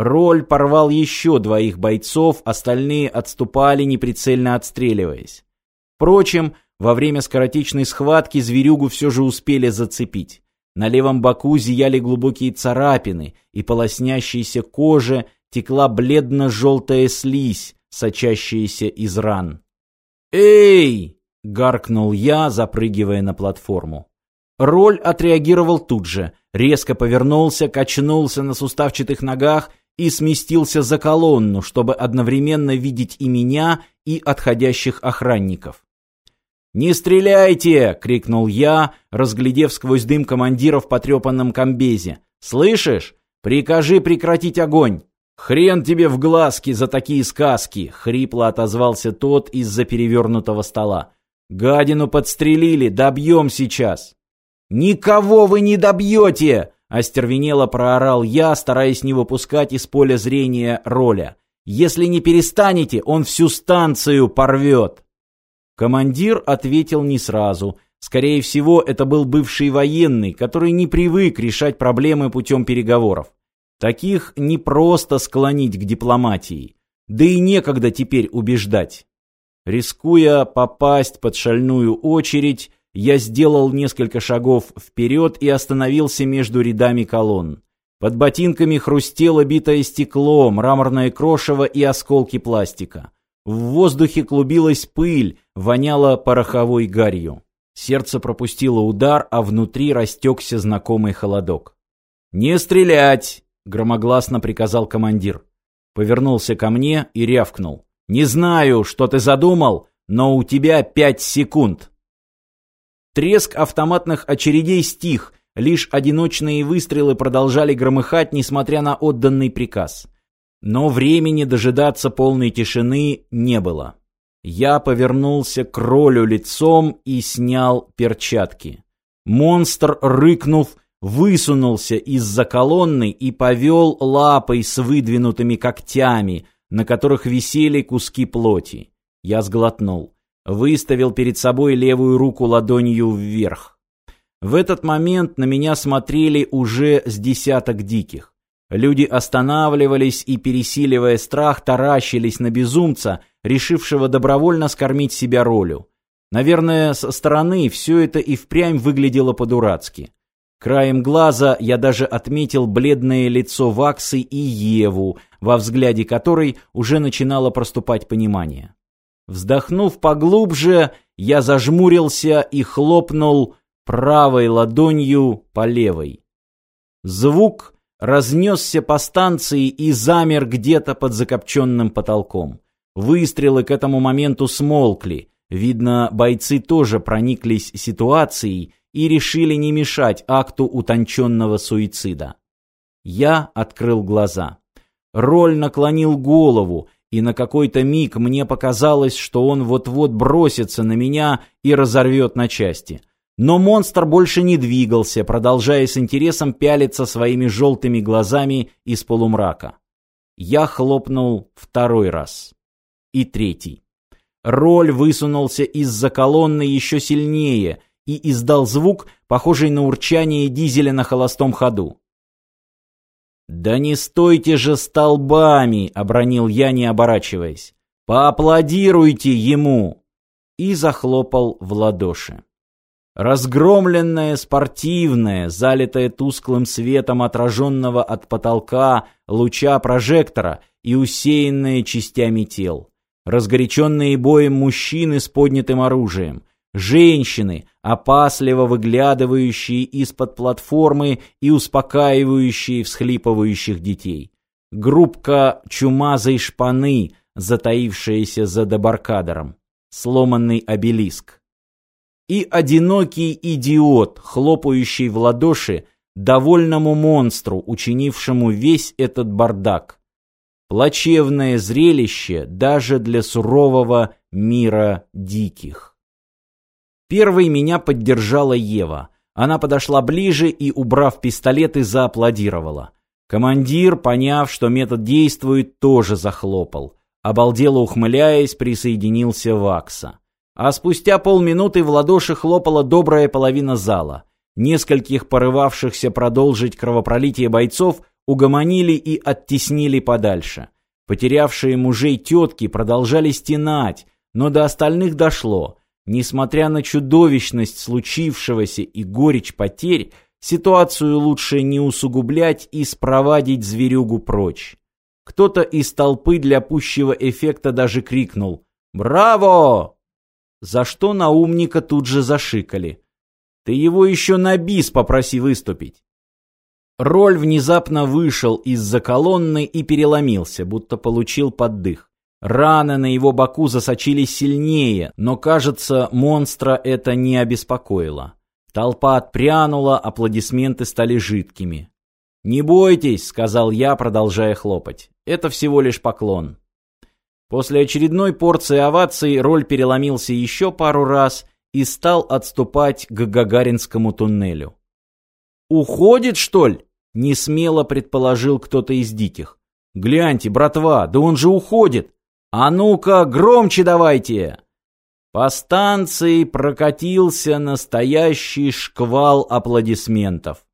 Роль порвал еще двоих бойцов, остальные отступали, неприцельно отстреливаясь. Впрочем, во время скоротечной схватки зверюгу все же успели зацепить. На левом боку зияли глубокие царапины, и по лоснящейся коже текла бледно-желтая слизь, сочащаяся из ран. «Эй!» — гаркнул я, запрыгивая на платформу. Роль отреагировал тут же, резко повернулся, качнулся на суставчатых ногах и сместился за колонну, чтобы одновременно видеть и меня, и отходящих охранников. «Не стреляйте!» — крикнул я, разглядев сквозь дым командира в потрепанном комбезе. «Слышишь? Прикажи прекратить огонь!» «Хрен тебе в глазки за такие сказки!» — хрипло отозвался тот из-за перевернутого стола. «Гадину подстрелили, добьем сейчас!» «Никого вы не добьете!» Остервенело проорал я, стараясь не выпускать из поля зрения роля. «Если не перестанете, он всю станцию порвет!» Командир ответил не сразу. Скорее всего, это был бывший военный, который не привык решать проблемы путем переговоров. Таких не просто склонить к дипломатии. Да и некогда теперь убеждать. Рискуя попасть под шальную очередь, я сделал несколько шагов вперед и остановился между рядами колонн. Под ботинками хрустело битое стекло, мраморное крошево и осколки пластика. В воздухе клубилась пыль, воняло пороховой гарью. Сердце пропустило удар, а внутри растекся знакомый холодок. «Не стрелять!» — громогласно приказал командир. Повернулся ко мне и рявкнул. «Не знаю, что ты задумал, но у тебя пять секунд!» Треск автоматных очередей стих, лишь одиночные выстрелы продолжали громыхать, несмотря на отданный приказ. Но времени дожидаться полной тишины не было. Я повернулся к ролю лицом и снял перчатки. Монстр, рыкнув, высунулся из-за колонны и повел лапой с выдвинутыми когтями, на которых висели куски плоти. Я сглотнул выставил перед собой левую руку ладонью вверх. В этот момент на меня смотрели уже с десяток диких. Люди останавливались и, пересиливая страх, таращились на безумца, решившего добровольно скормить себя ролю. Наверное, со стороны все это и впрямь выглядело по-дурацки. Краем глаза я даже отметил бледное лицо Ваксы и Еву, во взгляде которой уже начинало проступать понимание. Вздохнув поглубже, я зажмурился и хлопнул правой ладонью по левой. Звук разнесся по станции и замер где-то под закопченным потолком. Выстрелы к этому моменту смолкли. Видно, бойцы тоже прониклись ситуацией и решили не мешать акту утонченного суицида. Я открыл глаза. Роль наклонил голову, и на какой-то миг мне показалось, что он вот-вот бросится на меня и разорвет на части. Но монстр больше не двигался, продолжая с интересом пялиться своими желтыми глазами из полумрака. Я хлопнул второй раз. И третий. Роль высунулся из-за колонны еще сильнее и издал звук, похожий на урчание дизеля на холостом ходу. «Да не стойте же столбами!» — обронил я, не оборачиваясь. «Поаплодируйте ему!» И захлопал в ладоши. Разгромленная, спортивная, залитая тусклым светом отраженного от потолка луча прожектора и усеянная частями тел. Разгоряченные боем мужчины с поднятым оружием, Женщины, опасливо выглядывающие из-под платформы и успокаивающие всхлипывающих детей. Группка чумазой шпаны, затаившаяся за дебаркадером. Сломанный обелиск. И одинокий идиот, хлопающий в ладоши довольному монстру, учинившему весь этот бардак. Плачевное зрелище даже для сурового мира диких. Первой меня поддержала Ева. Она подошла ближе и, убрав пистолеты, зааплодировала. Командир, поняв, что метод действует, тоже захлопал. Обалдело ухмыляясь, присоединился Вакса. А спустя полминуты в ладоши хлопала добрая половина зала. Нескольких порывавшихся продолжить кровопролитие бойцов угомонили и оттеснили подальше. Потерявшие мужей тетки продолжали стенать, но до остальных дошло. Несмотря на чудовищность случившегося и горечь потерь, ситуацию лучше не усугублять и спровадить зверюгу прочь. Кто-то из толпы для пущего эффекта даже крикнул «Браво!», за что на умника тут же зашикали. «Ты его еще на бис попроси выступить». Роль внезапно вышел из-за колонны и переломился, будто получил поддых. Раны на его боку засочились сильнее, но, кажется, монстра это не обеспокоило. Толпа отпрянула, аплодисменты стали жидкими. «Не бойтесь», — сказал я, продолжая хлопать. «Это всего лишь поклон». После очередной порции оваций роль переломился еще пару раз и стал отступать к Гагаринскому туннелю. «Уходит, что ли?» — несмело предположил кто-то из диких. «Гляньте, братва, да он же уходит! А ну-ка, громче давайте!» По станции прокатился настоящий шквал аплодисментов.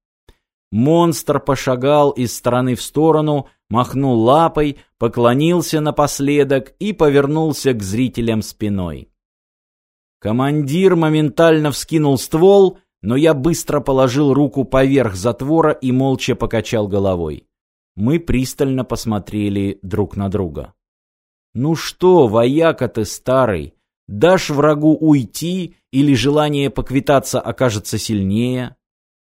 Монстр пошагал из стороны в сторону, махнул лапой, поклонился напоследок и повернулся к зрителям спиной. Командир моментально вскинул ствол, но я быстро положил руку поверх затвора и молча покачал головой. Мы пристально посмотрели друг на друга. «Ну что, вояка ты старый, дашь врагу уйти или желание поквитаться окажется сильнее?»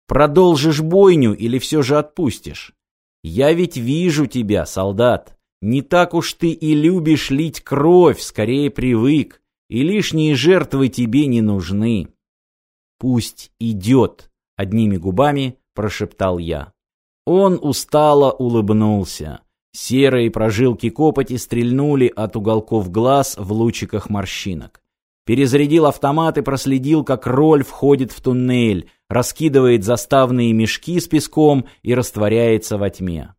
Продолжишь бойню или все же отпустишь? Я ведь вижу тебя, солдат. Не так уж ты и любишь лить кровь, скорее привык, и лишние жертвы тебе не нужны. Пусть идет, одними губами прошептал я. Он устало улыбнулся. Серые прожилки копоти стрельнули от уголков глаз в лучиках морщинок. Перезарядил автомат и проследил, как роль входит в туннель, раскидывает заставные мешки с песком и растворяется во тьме.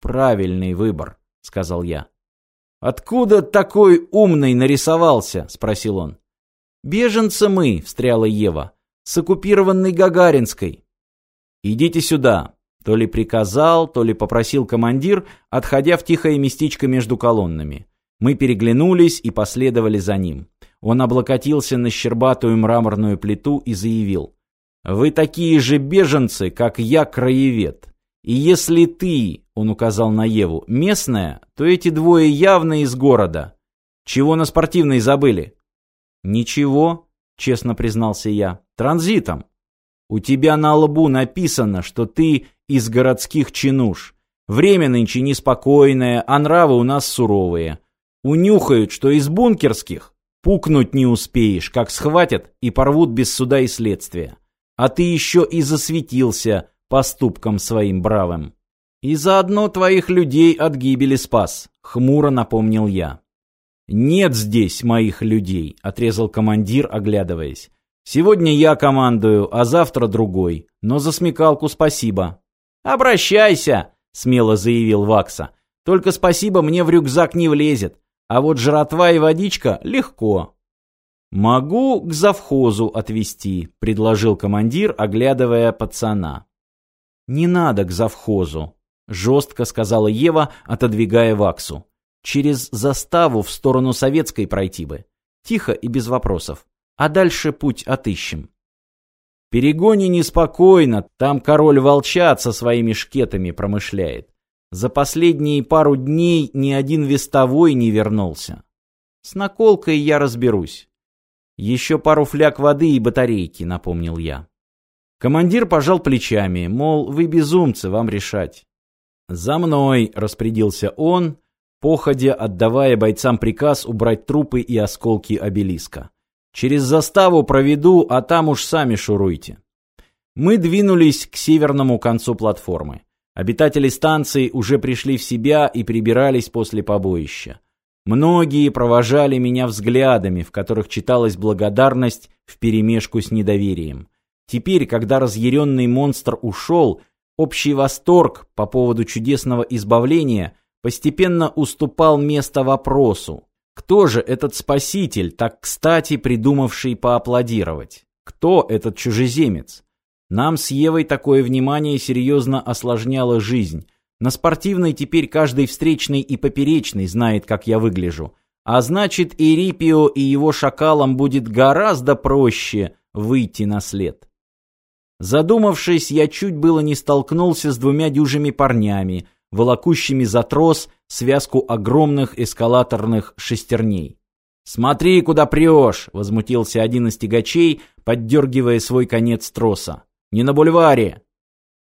«Правильный выбор», — сказал я. «Откуда такой умный нарисовался?» — спросил он. «Беженцы мы», — встряла Ева, — «с оккупированной Гагаринской». «Идите сюда», — то ли приказал, то ли попросил командир, отходя в тихое местечко между колоннами. Мы переглянулись и последовали за ним. Он облокотился на щербатую мраморную плиту и заявил. Вы такие же беженцы, как я, краевед. И если ты, он указал на Еву, местная, то эти двое явно из города. Чего на спортивной забыли? Ничего, честно признался я. Транзитом. У тебя на лбу написано, что ты из городских чинуш. Время нынче неспокойное, а нравы у нас суровые. Унюхают, что из бункерских пукнуть не успеешь, как схватят и порвут без суда и следствия а ты еще и засветился поступком своим бравым. И заодно твоих людей от гибели спас, хмуро напомнил я. Нет здесь моих людей, отрезал командир, оглядываясь. Сегодня я командую, а завтра другой. Но за смекалку спасибо. Обращайся, смело заявил Вакса. Только спасибо мне в рюкзак не влезет, а вот жратва и водичка легко. «Могу к завхозу отвезти», — предложил командир, оглядывая пацана. «Не надо к завхозу», — жестко сказала Ева, отодвигая Ваксу. «Через заставу в сторону советской пройти бы. Тихо и без вопросов. А дальше путь отыщем». «Перегони неспокойно, там король волчат со своими шкетами промышляет. За последние пару дней ни один вестовой не вернулся. С наколкой я разберусь. «Еще пару фляг воды и батарейки», — напомнил я. Командир пожал плечами, мол, вы безумцы, вам решать. «За мной!» — распорядился он, походя отдавая бойцам приказ убрать трупы и осколки обелиска. «Через заставу проведу, а там уж сами шуруйте». Мы двинулись к северному концу платформы. Обитатели станции уже пришли в себя и прибирались после побоища. Многие провожали меня взглядами, в которых читалась благодарность вперемешку с недоверием. Теперь, когда разъяренный монстр ушел, общий восторг по поводу чудесного избавления постепенно уступал место вопросу. Кто же этот спаситель, так кстати придумавший поаплодировать? Кто этот чужеземец? Нам с Евой такое внимание серьезно осложняло жизнь, На спортивной теперь каждый встречный и поперечный знает, как я выгляжу. А значит, и Рипио, и его шакалам будет гораздо проще выйти на след. Задумавшись, я чуть было не столкнулся с двумя дюжими парнями, волокущими за трос связку огромных эскалаторных шестерней. «Смотри, куда прешь!» — возмутился один из тягачей, поддергивая свой конец троса. «Не на бульваре!»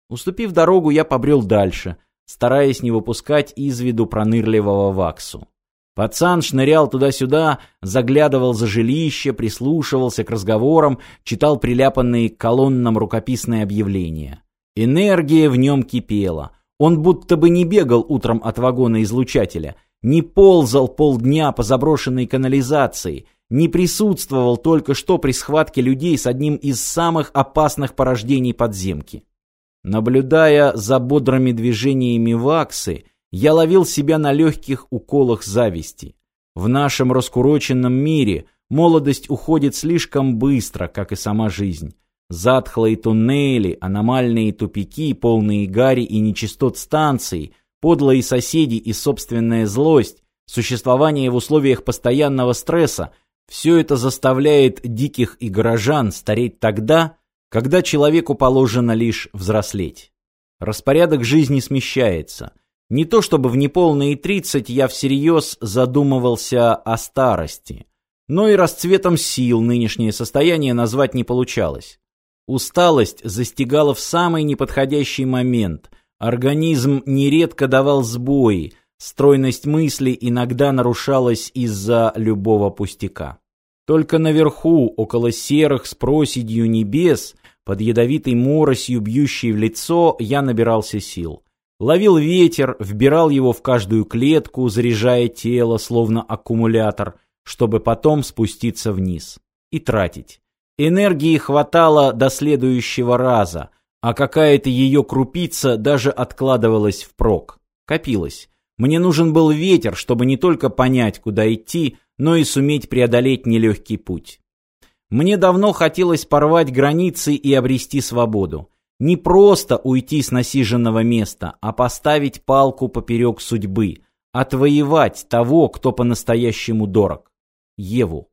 Уступив дорогу, я побрел дальше, стараясь не выпускать из виду пронырливого ваксу. Пацан шнырял туда-сюда, заглядывал за жилище, прислушивался к разговорам, читал приляпанные к колоннам рукописные объявления. Энергия в нем кипела. Он будто бы не бегал утром от вагона излучателя, не ползал полдня по заброшенной канализации, не присутствовал только что при схватке людей с одним из самых опасных порождений подземки. Наблюдая за бодрыми движениями ваксы, я ловил себя на легких уколах зависти. В нашем раскуроченном мире молодость уходит слишком быстро, как и сама жизнь. Затхлые туннели, аномальные тупики, полные гари и нечистот станций, подлые соседи и собственная злость, существование в условиях постоянного стресса – все это заставляет диких и горожан стареть тогда, когда человеку положено лишь взрослеть. Распорядок жизни смещается. Не то чтобы в неполные тридцать я всерьез задумывался о старости, но и расцветом сил нынешнее состояние назвать не получалось. Усталость застигала в самый неподходящий момент. Организм нередко давал сбои, стройность мысли иногда нарушалась из-за любого пустяка. Только наверху, около серых с проседью небес, под ядовитой моросью, бьющей в лицо, я набирался сил. Ловил ветер, вбирал его в каждую клетку, заряжая тело, словно аккумулятор, чтобы потом спуститься вниз. И тратить. Энергии хватало до следующего раза, а какая-то ее крупица даже откладывалась впрок. Копилась. Мне нужен был ветер, чтобы не только понять, куда идти, но и суметь преодолеть нелегкий путь. Мне давно хотелось порвать границы и обрести свободу. Не просто уйти с насиженного места, а поставить палку поперек судьбы, отвоевать того, кто по-настоящему дорог. Еву.